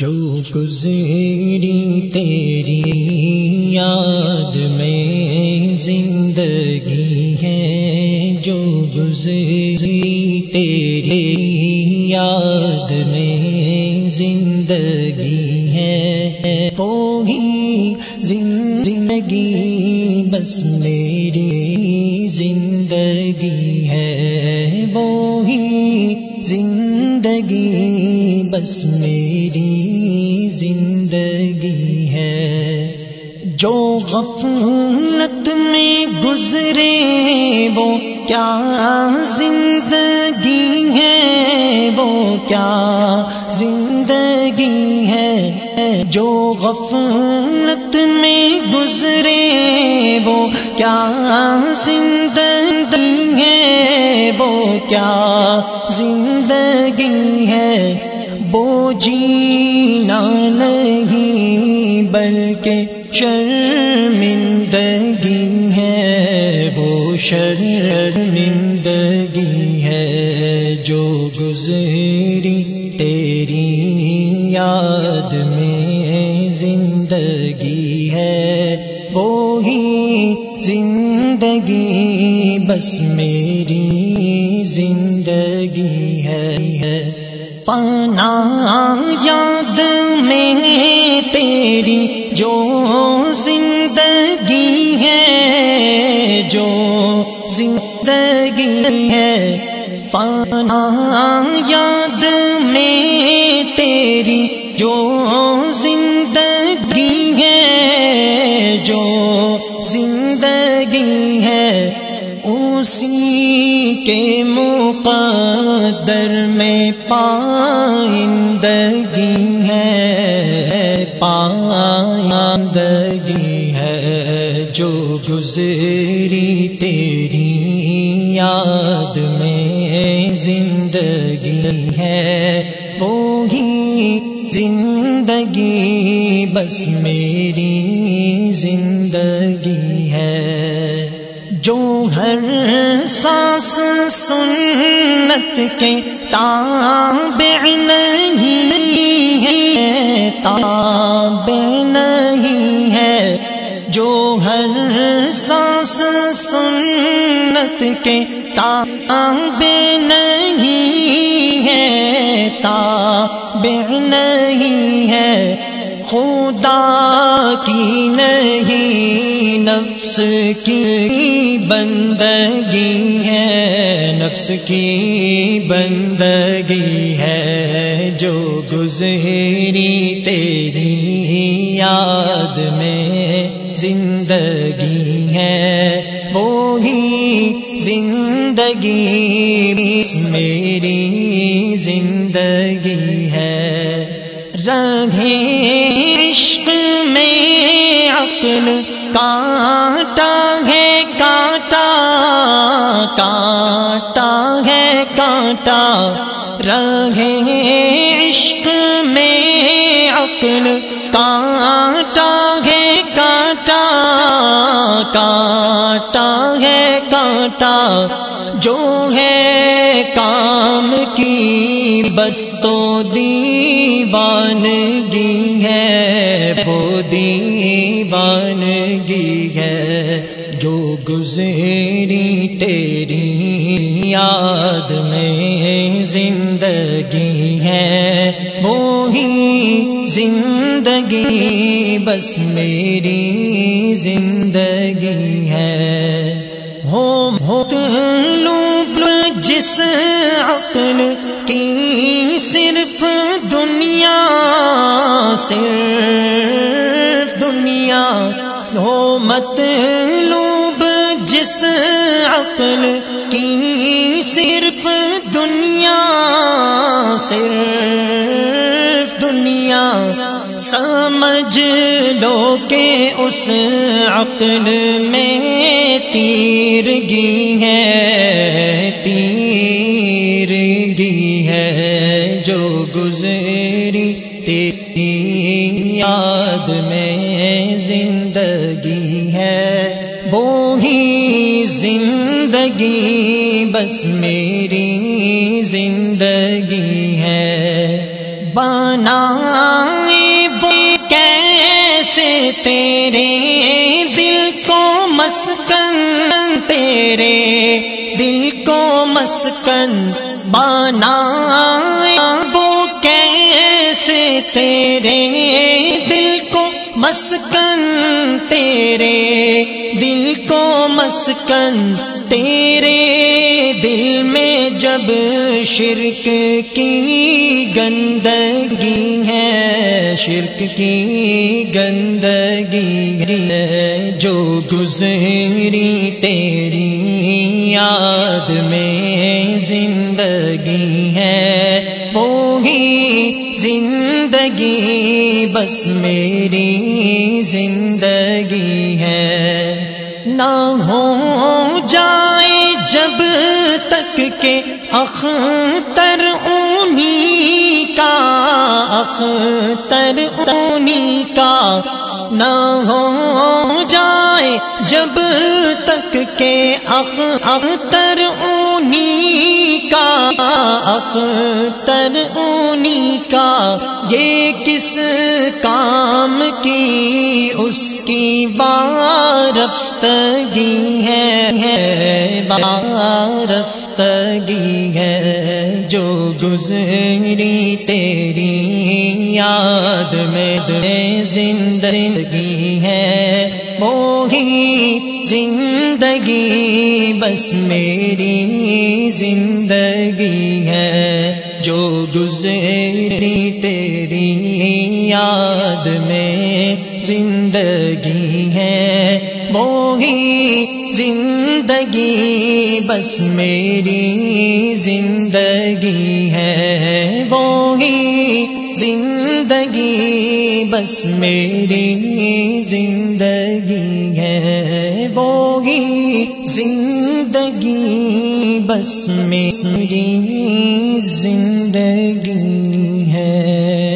جو گزری تیری یاد میں زندگی ہے، جو گزری تیری یاد میں زندگی ہے۔ وہی زندگی بس میری زندگی ہے۔ وہی زندگی بس میری جو غفلت میں گزرے وہ کیا زندگی ہے؟ وہ کیا زندگی ہے؟ جو غفلت میں گزرے وہ کیا زندگی ہے؟ وہ کیا زندگی ہے؟ وہ جینا نہیں بلکہ شرمندگی ہے، وہ شرمندگی ہے۔ جو گزری تیری یاد میں زندگی ہے، وہی زندگی بس میری زندگی ہے۔ پانا یاد میں تیری جو جو زندگی ہے پانا یاد میں تیری جو زندگی ہے، جو زندگی ہے، اسی کے مقدر میں پائندگی ہے پائندگی ہے۔ جو گزری تیری یاد میں زندگی ہے، وہی زندگی بس میری زندگی ہے۔ جو ہر سانس سنت کے تابع نہیں ہے، تابع جو ہر سانس سنت کے تابع نہیں ہے، تابع نہیں ہے۔ خدا کی نہیں، نفس کی بندگی ہے۔ نفس کی بندگی ہے۔ جو گزری تیری یاد میں زندگی ہے وہی زندگی میری زندگی ہے۔ رہے عشق میں عقل کانٹا ہے، کانٹا کانٹا ہے، کانٹا۔ رہے عشق میں عقل کانٹا ہے کانٹا ہے کانٹا، جو ہے کام کی بس تو دیوانگی ہے، وہ دیوانگی ہے۔ جو گزری تیری یاد میں زندگی ہے، وہی زندگی بس میری زندگی ہے۔ ہوت لوب جس عقل کی صرف دنیا صرف دنیا۔ ہو مت لوب جس عقل کی صرف دنیا صرف دنیا۔ سمجھ لو کہ اس عقل میں تیرگی ہے تیرگی ہے جو گزری تیری یاد میں زندگی ہے۔ وہی زندگی، بس میری زندگی مسکن تیرے دل کو مسکن بانا وہ کیسے تیرے دل کو مسکن تیرے دل کو مسکن تیرے دل میں جب شرک کی گندگی ہے، شرک کی گندگی ہے۔ جو گزری تیری یاد میں زندگی ہے، وہی زندگی بس میری زندگی ہے۔ نہ ہو جائے جب تک کہ اختر اونی کا، اختر اونی کا نہ ہو جائے جب تک کہ اختر اونی کا اختر اونی کا یہ کس کام کی اس کی بارفتگی ہے بارفتگی ہے۔ جو گزری تیری یاد میں زندگی ہے، وہی زندگی بس میری زندگی ہے۔ جو گزری تیری یاد میں زندگی ہے، وہی زندگی، بس میری زندگی ہے، وہی زندگی، بس میری زندگی ہے، وہی زندگی، بس میری زندگی ہے۔